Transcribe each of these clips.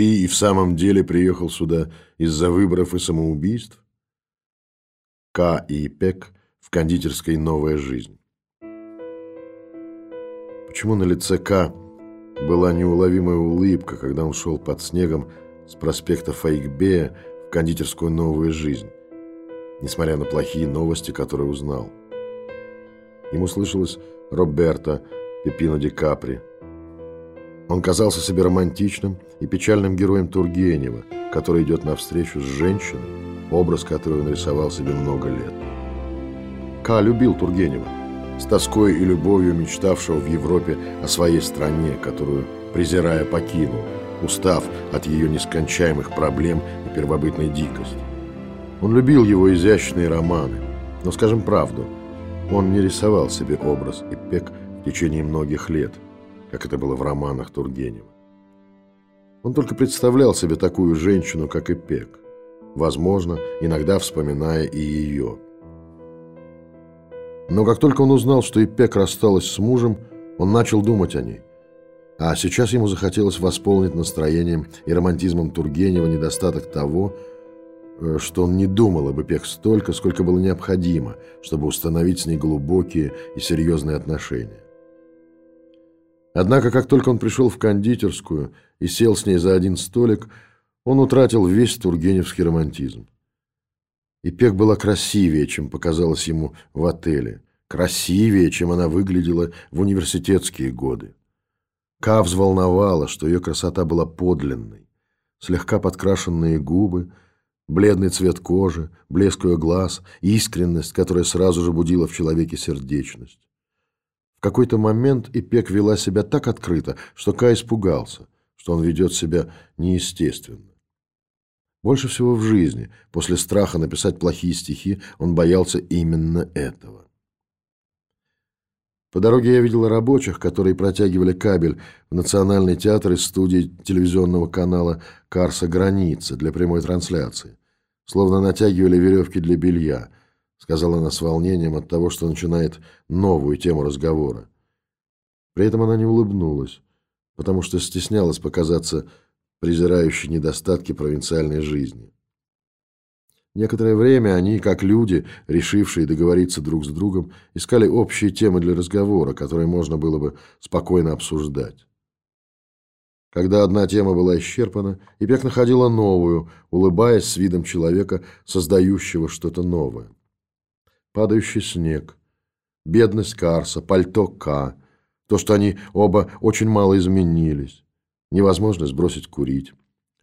Ты и в самом деле приехал сюда из-за выборов и самоубийств? К и Пек в кондитерской «Новая жизнь». Почему на лице К была неуловимая улыбка, когда он шел под снегом с проспекта Фаикбея в кондитерскую «Новая жизнь», несмотря на плохие новости, которые узнал. Ему слышалось Роберто Пепино Ди Капри. Он казался себе романтичным и печальным героем Тургенева, который идет навстречу с женщиной, образ которой он рисовал себе много лет. Ка любил Тургенева, с тоской и любовью мечтавшего в Европе о своей стране, которую, презирая, покинул, устав от ее нескончаемых проблем и первобытной дикости. Он любил его изящные романы, но, скажем правду, он не рисовал себе образ Ипек в течение многих лет, как это было в романах Тургенева. Он только представлял себе такую женщину, как Ипек, возможно, иногда вспоминая и ее. Но как только он узнал, что Ипек рассталась с мужем, он начал думать о ней. А сейчас ему захотелось восполнить настроением и романтизмом Тургенева недостаток того, Э, что он не думал об Ипек столько, сколько было необходимо, чтобы установить с ней глубокие и серьезные отношения. Однако, как только он пришел в кондитерскую и сел с ней за один столик, он утратил весь тургеневский романтизм. Ипек была красивее, чем показалось ему в отеле, красивее, чем она выглядела в университетские годы. Ка взволновала, что ее красота была подлинной, слегка подкрашенные губы – Бледный цвет кожи, блеск глаз, искренность, которая сразу же будила в человеке сердечность. В какой-то момент Ипек вела себя так открыто, что Кай испугался, что он ведет себя неестественно. Больше всего в жизни, после страха написать плохие стихи, он боялся именно этого. По дороге я видел рабочих, которые протягивали кабель в Национальный театр из студии телевизионного канала «Карса Граница» для прямой трансляции словно натягивали веревки для белья, сказала она с волнением от того, что начинает новую тему разговора. При этом она не улыбнулась, потому что стеснялась показаться презирающей недостатки провинциальной жизни. Некоторое время они, как люди, решившие договориться друг с другом, искали общие темы для разговора, которые можно было бы спокойно обсуждать. Когда одна тема была исчерпана, Ипек находила новую, улыбаясь с видом человека, создающего что-то новое. Падающий снег, бедность Карса, пальто К, то, что они оба очень мало изменились, невозможность бросить курить,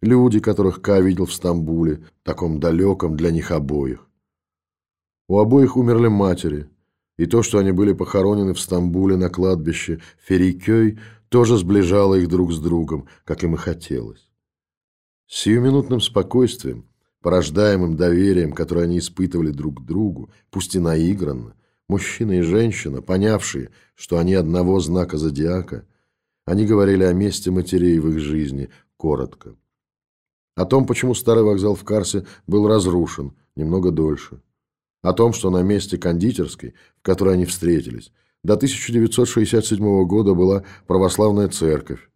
люди, которых К видел в Стамбуле, таком далеком для них обоих. У обоих умерли матери, и то, что они были похоронены в Стамбуле на кладбище Ферикёй – тоже сближало их друг с другом, как им и хотелось. С сиюминутным спокойствием, порождаемым доверием, которое они испытывали друг другу, пусть и наигранно, мужчина и женщина, понявшие, что они одного знака зодиака, они говорили о месте матерей в их жизни коротко. О том, почему старый вокзал в Карсе был разрушен немного дольше. О том, что на месте кондитерской, в которой они встретились, до 1967 года была православная церковь,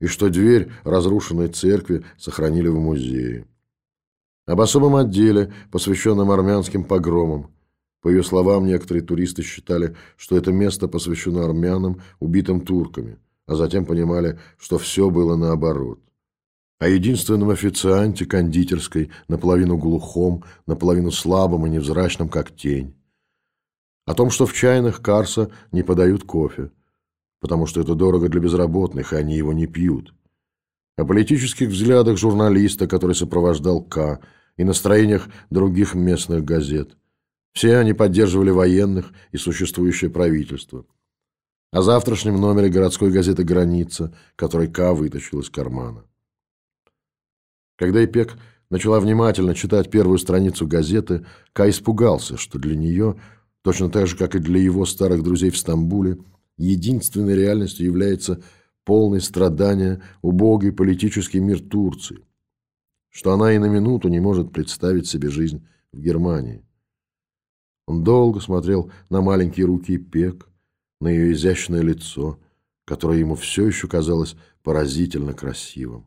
и что дверь разрушенной церкви сохранили в музее. Об особом отделе, посвященном армянским погромам. По ее словам, некоторые туристы считали, что это место посвящено армянам, убитым турками, а затем понимали, что все было наоборот. О единственном официанте кондитерской, наполовину глухом, наполовину слабом и невзрачном, как тень о том, что в чайных Карса не подают кофе, потому что это дорого для безработных, и они его не пьют, о политических взглядах журналиста, который сопровождал К, и настроениях других местных газет. Все они поддерживали военных и существующее правительство. О завтрашнем номере городской газеты «Граница», который К вытащил из кармана. Когда Ипек начала внимательно читать первую страницу газеты, К испугался, что для нее – Точно так же, как и для его старых друзей в Стамбуле, единственной реальностью является полное страдание, убогий политический мир Турции, что она и на минуту не может представить себе жизнь в Германии. Он долго смотрел на маленькие руки Пек, на ее изящное лицо, которое ему все еще казалось поразительно красивым.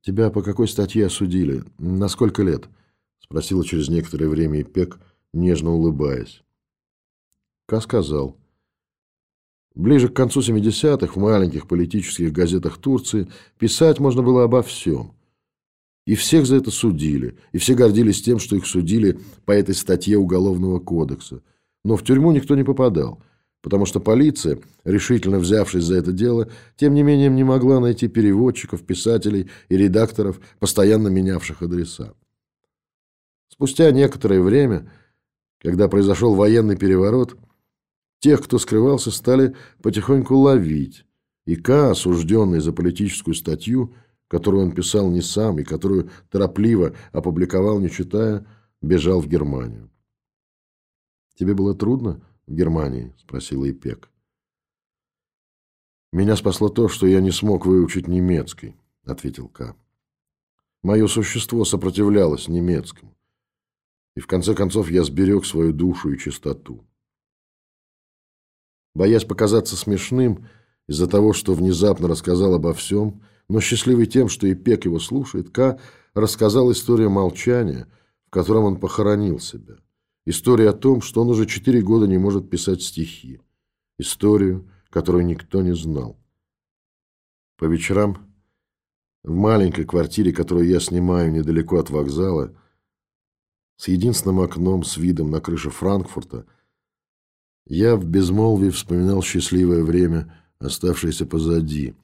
«Тебя по какой статье осудили? На сколько лет?» — спросила через некоторое время Ипек, нежно улыбаясь. Ка сказал. Ближе к концу 70-х в маленьких политических газетах Турции писать можно было обо всем. И всех за это судили, и все гордились тем, что их судили по этой статье Уголовного кодекса. Но в тюрьму никто не попадал – потому что полиция, решительно взявшись за это дело, тем не менее не могла найти переводчиков, писателей и редакторов, постоянно менявших адреса. Спустя некоторое время, когда произошел военный переворот, тех, кто скрывался, стали потихоньку ловить, и К, осужденный за политическую статью, которую он писал не сам и которую торопливо опубликовал, не читая, бежал в Германию. «Тебе было трудно?» в Германии?» – спросила Ипек. «Меня спасло то, что я не смог выучить немецкий», – ответил К. «Мое существо сопротивлялось немецкому, и в конце концов я сберег свою душу и чистоту. Боясь показаться смешным из-за того, что внезапно рассказал обо всем, но счастливый тем, что Ипек его слушает, К рассказал историю молчания, в котором он похоронил себя. История о том, что он уже четыре года не может писать стихи. Историю, которую никто не знал. По вечерам в маленькой квартире, которую я снимаю недалеко от вокзала, с единственным окном с видом на крышу Франкфурта, я в безмолвии вспоминал счастливое время, оставшееся позади,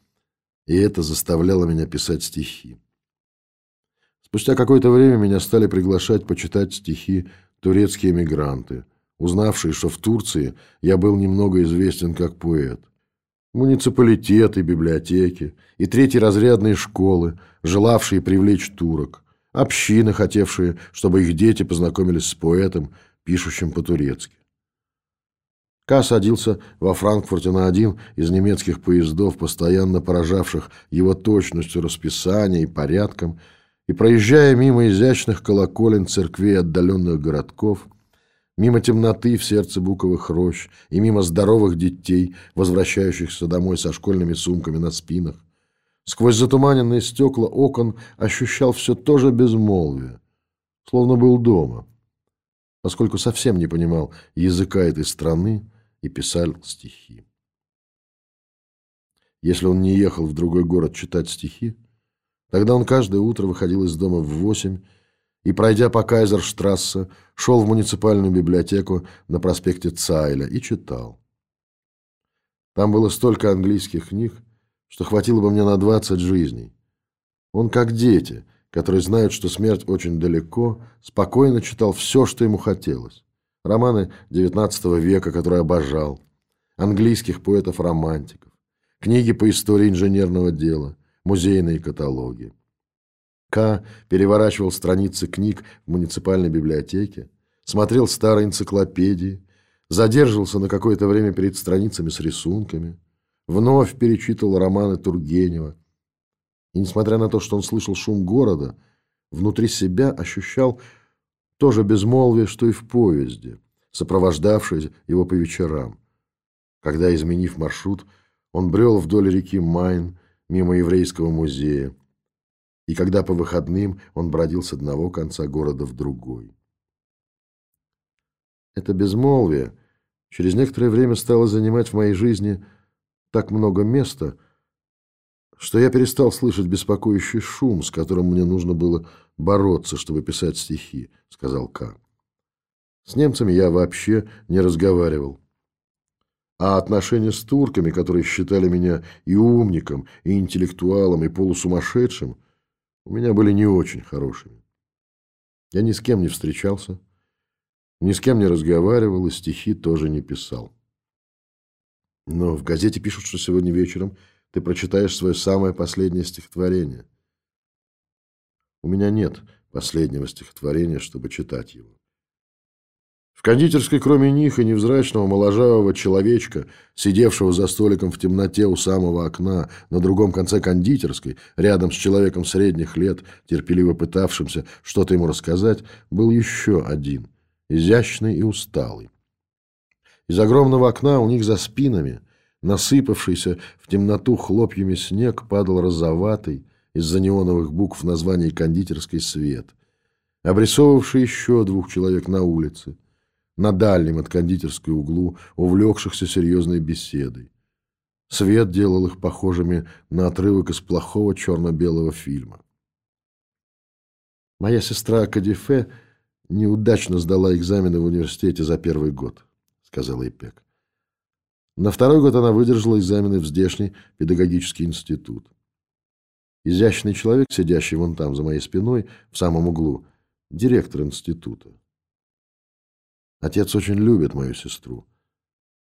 и это заставляло меня писать стихи. Спустя какое-то время меня стали приглашать почитать стихи турецкие эмигранты, узнавшие, что в Турции я был немного известен как поэт. Муниципалитеты, библиотеки и третьеразрядные школы, желавшие привлечь турок, общины, хотевшие, чтобы их дети познакомились с поэтом, пишущим по-турецки. Ка садился во Франкфурте на один из немецких поездов, постоянно поражавших его точностью расписания и порядком, и проезжая мимо изящных колоколен церквей отдаленных городков, мимо темноты в сердце буковых рощ и мимо здоровых детей, возвращающихся домой со школьными сумками на спинах, сквозь затуманенные стекла окон ощущал все то же безмолвие, словно был дома, поскольку совсем не понимал языка этой страны и писал стихи. Если он не ехал в другой город читать стихи, Тогда он каждое утро выходил из дома в восемь и, пройдя по Кайзерштрассе, шел в муниципальную библиотеку на проспекте Цайля и читал. Там было столько английских книг, что хватило бы мне на двадцать жизней. Он как дети, которые знают, что смерть очень далеко, спокойно читал все, что ему хотелось. Романы XIX века, которые обожал, английских поэтов-романтиков, книги по истории инженерного дела – музейные каталоги. К. переворачивал страницы книг в муниципальной библиотеке, смотрел старые энциклопедии, задерживался на какое-то время перед страницами с рисунками, вновь перечитывал романы Тургенева. И несмотря на то, что он слышал шум города, внутри себя ощущал то же безмолвие, что и в поезде, сопровождавшее его по вечерам. Когда, изменив маршрут, он брел вдоль реки Майн, мимо еврейского музея, и когда по выходным он бродил с одного конца города в другой. Это безмолвие через некоторое время стало занимать в моей жизни так много места, что я перестал слышать беспокоящий шум, с которым мне нужно было бороться, чтобы писать стихи, сказал К. С немцами я вообще не разговаривал. А отношения с турками, которые считали меня и умником, и интеллектуалом, и полусумасшедшим, у меня были не очень хорошими. Я ни с кем не встречался, ни с кем не разговаривал, и стихи тоже не писал. Но в газете пишут, что сегодня вечером ты прочитаешь свое самое последнее стихотворение. У меня нет последнего стихотворения, чтобы читать его. В кондитерской, кроме них и невзрачного моложавого человечка, сидевшего за столиком в темноте у самого окна, на другом конце кондитерской, рядом с человеком средних лет, терпеливо пытавшимся что-то ему рассказать, был еще один, изящный и усталый. Из огромного окна у них за спинами, насыпавшийся в темноту хлопьями снег, падал розоватый, из-за неоновых букв в названии кондитерской «Свет», обрисовавший еще двух человек на улице, на дальнем от кондитерской углу, увлекшихся серьезной беседой. Свет делал их похожими на отрывок из плохого черно-белого фильма. Моя сестра Кадифе неудачно сдала экзамены в университете за первый год, сказала Ипек. На второй год она выдержала экзамены в здешний педагогический институт. Изящный человек, сидящий вон там, за моей спиной, в самом углу, директор института. Отец очень любит мою сестру.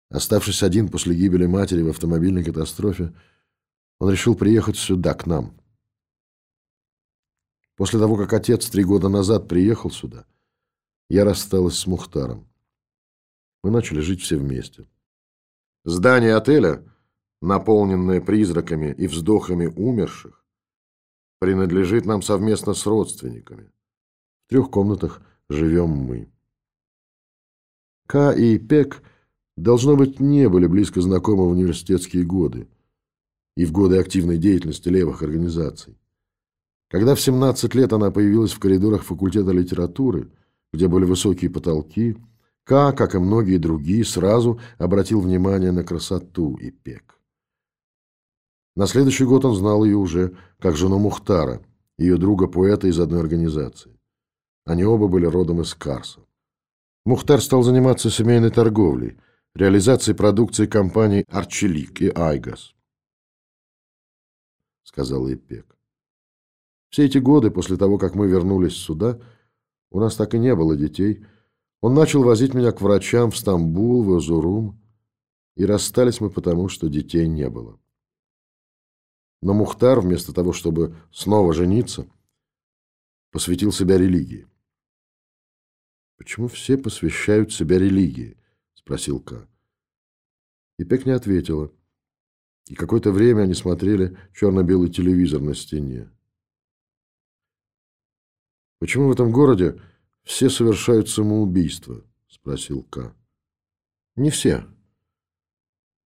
Оставшись один после гибели матери в автомобильной катастрофе, он решил приехать сюда, к нам. После того, как отец три года назад приехал сюда, я рассталась с Мухтаром. Мы начали жить все вместе. Здание отеля, наполненное призраками и вздохами умерших, принадлежит нам совместно с родственниками. В трех комнатах живем мы. К и Пек, должно быть, не были близко знакомы в университетские годы и в годы активной деятельности левых организаций. Когда в 17 лет она появилась в коридорах факультета литературы, где были высокие потолки, К, как и многие другие, сразу обратил внимание на красоту и Пек. На следующий год он знал ее уже как жену Мухтара, ее друга-поэта из одной организации. Они оба были родом из Карса. Мухтар стал заниматься семейной торговлей, реализацией продукции компаний «Арчелик» и «Айгас», — сказал Ипек. Все эти годы, после того, как мы вернулись сюда, у нас так и не было детей. Он начал возить меня к врачам в Стамбул, в Азурум, и расстались мы потому, что детей не было. Но Мухтар, вместо того, чтобы снова жениться, посвятил себя религии. «Почему все посвящают себя религии?» — спросил Ка. И Пек не ответила. И какое-то время они смотрели черно-белый телевизор на стене. «Почему в этом городе все совершают самоубийство?» — спросил Ка. «Не все,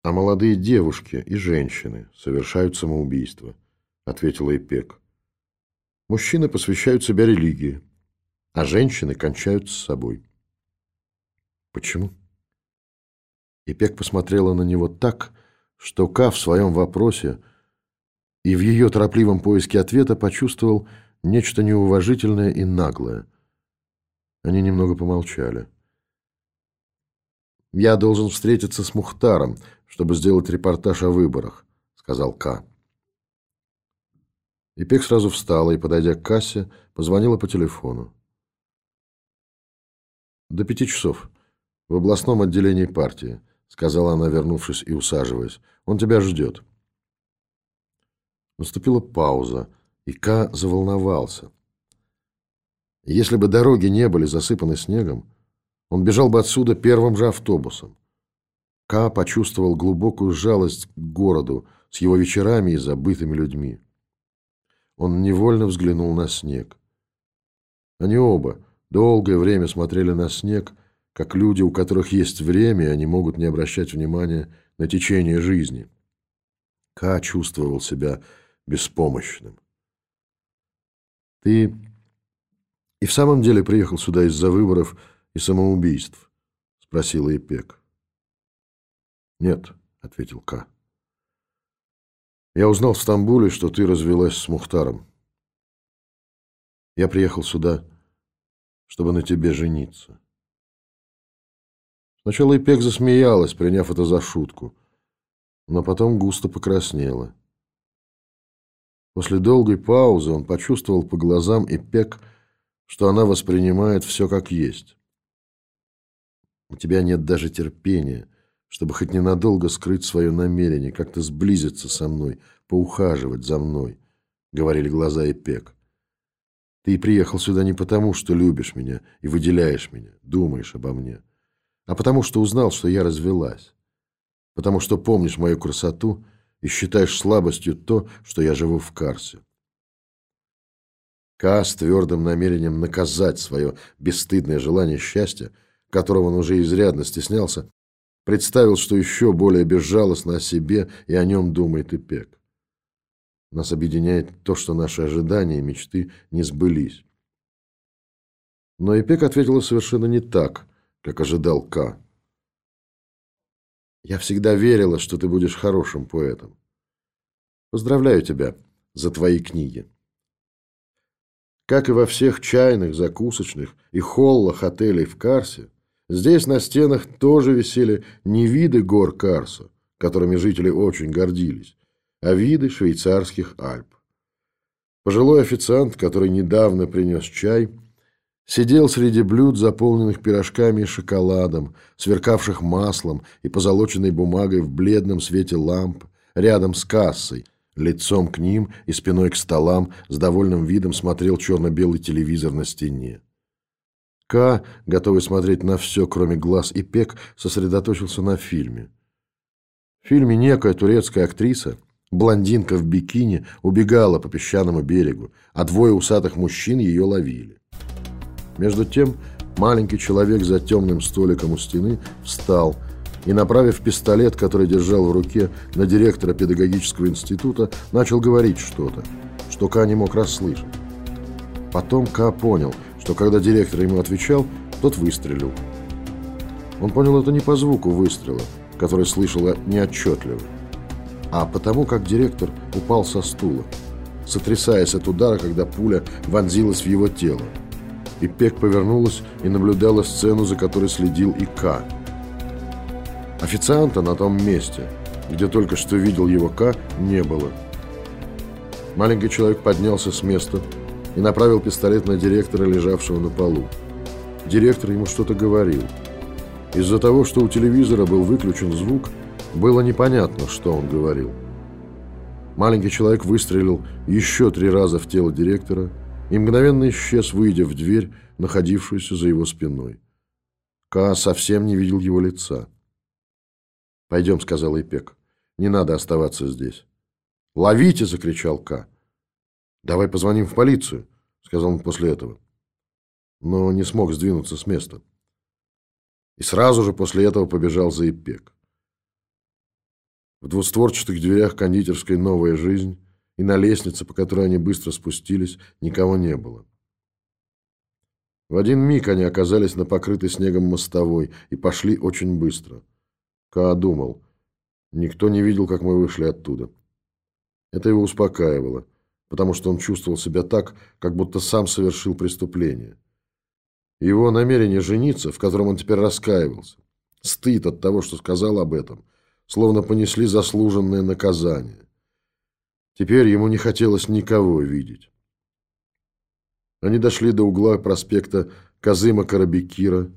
а молодые девушки и женщины совершают самоубийство», — ответила Ипек. «Мужчины посвящают себя религии» а женщины кончают с собой. Почему? Ипек посмотрела на него так, что Ка в своем вопросе и в ее торопливом поиске ответа почувствовал нечто неуважительное и наглое. Они немного помолчали. «Я должен встретиться с Мухтаром, чтобы сделать репортаж о выборах», — сказал Ка. Ипек сразу встала и, подойдя к кассе, позвонила по телефону. «До пяти часов. В областном отделении партии», — сказала она, вернувшись и усаживаясь. «Он тебя ждет». Наступила пауза, и Ка заволновался. Если бы дороги не были засыпаны снегом, он бежал бы отсюда первым же автобусом. Ка почувствовал глубокую жалость к городу с его вечерами и забытыми людьми. Он невольно взглянул на снег. Они оба, Долгое время смотрели на снег, как люди, у которых есть время, и они могут не обращать внимания на течение жизни. Ка чувствовал себя беспомощным. «Ты и в самом деле приехал сюда из-за выборов и самоубийств?» — спросила Ипек. «Нет», — ответил Ка. «Я узнал в Стамбуле, что ты развелась с Мухтаром. Я приехал сюда чтобы на тебе жениться. Сначала Ипек засмеялась, приняв это за шутку, но потом густо покраснела. После долгой паузы он почувствовал по глазам Ипек, что она воспринимает все как есть. У тебя нет даже терпения, чтобы хоть ненадолго скрыть свое намерение, как-то сблизиться со мной, поухаживать за мной, — говорили глаза Ипек. Ты приехал сюда не потому, что любишь меня и выделяешь меня, думаешь обо мне, а потому что узнал, что я развелась. Потому что помнишь мою красоту и считаешь слабостью то, что я живу в Карсе. Ка с твердым намерением наказать свое бесстыдное желание счастья, которого он уже изрядно стеснялся, представил, что еще более безжалостно о себе и о нем думает Ипек. Нас объединяет то, что наши ожидания и мечты не сбылись. Но Ипек ответила совершенно не так, как ожидал К. Я всегда верила, что ты будешь хорошим поэтом. Поздравляю тебя за твои книги. Как и во всех чайных, закусочных и холлах отелей в Карсе, здесь на стенах тоже висели не виды гор Карса, которыми жители очень гордились, а виды швейцарских Альп. Пожилой официант, который недавно принес чай, сидел среди блюд, заполненных пирожками и шоколадом, сверкавших маслом и позолоченной бумагой в бледном свете ламп, рядом с кассой, лицом к ним и спиной к столам, с довольным видом смотрел черно-белый телевизор на стене. К, готовый смотреть на все, кроме глаз и пек, сосредоточился на фильме. В фильме некая турецкая актриса, блондинка в бикини, убегала по песчаному берегу, а двое усатых мужчин ее ловили. Между тем, маленький человек за темным столиком у стены встал и, направив пистолет, который держал в руке, на директора педагогического института, начал говорить что-то, что Ка не мог расслышать. Потом Ка понял, что когда директор ему отвечал, тот выстрелил. Он понял это не по звуку выстрела, который слышала неотчетливо, а потому как директор упал со стула, сотрясаясь от удара, когда пуля вонзилась в его тело. И Пек повернулась и наблюдала сцену, за которой следил и К. Официанта на том месте, где только что видел его К, не было. Маленький человек поднялся с места и направил пистолет на директора, лежавшего на полу. Директор ему что-то говорил – из-за того, что у телевизора был выключен звук, было непонятно, что он говорил. Маленький человек выстрелил еще три раза в тело директора и мгновенно исчез, выйдя в дверь, находившуюся за его спиной. Ка совсем не видел его лица. «Пойдем», — сказал Ипек. «Не надо оставаться здесь». «Ловите!» — закричал Ка. «Давай позвоним в полицию», — сказал он после этого. Но не смог сдвинуться с места и сразу же после этого побежал за ИПЕК. В двустворчатых дверях кондитерской «Новая жизнь» и на лестнице, по которой они быстро спустились, никого не было. В один миг они оказались на покрытой снегом мостовой и пошли очень быстро. Ка думал, никто не видел, как мы вышли оттуда. Это его успокаивало, потому что он чувствовал себя так, как будто сам совершил преступление. Его намерение жениться, в котором он теперь раскаивался, стыд от того, что сказал об этом, словно понесли заслуженное наказание. Теперь ему не хотелось никого видеть. Они дошли до угла проспекта Казыма Карабекира.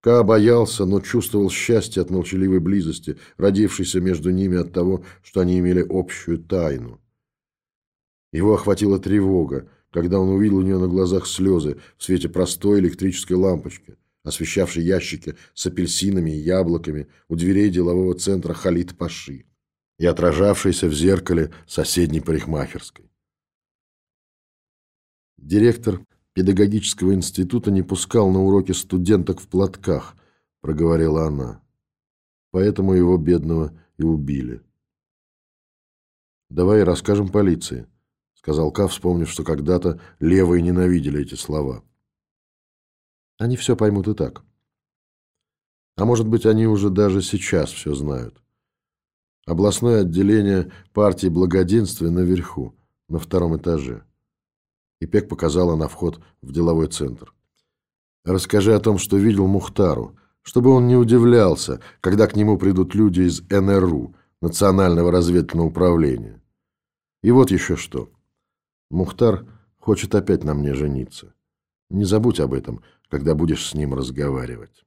Ка боялся, но чувствовал счастье от молчаливой близости, родившейся между ними от того, что они имели общую тайну. Его охватила тревога когда он увидел у нее на глазах слезы в свете простой электрической лампочки, освещавшей ящики с апельсинами и яблоками у дверей делового центра Халид Паши и отражавшейся в зеркале соседней парикмахерской. Директор педагогического института не пускал на уроки студенток в платках, проговорила она. Поэтому его бедного и убили. Давай расскажем полиции сказал Ка, вспомнив, что когда-то левые ненавидели эти слова. Они все поймут и так. А может быть, они уже даже сейчас все знают. Областное отделение партии благоденствия наверху, на втором этаже. И Пек показала на вход в деловой центр. Расскажи о том, что видел Мухтару, чтобы он не удивлялся, когда к нему придут люди из НРУ, Национального разведывательного управления. И вот еще что. Мухтар хочет опять на мне жениться. Не забудь об этом, когда будешь с ним разговаривать.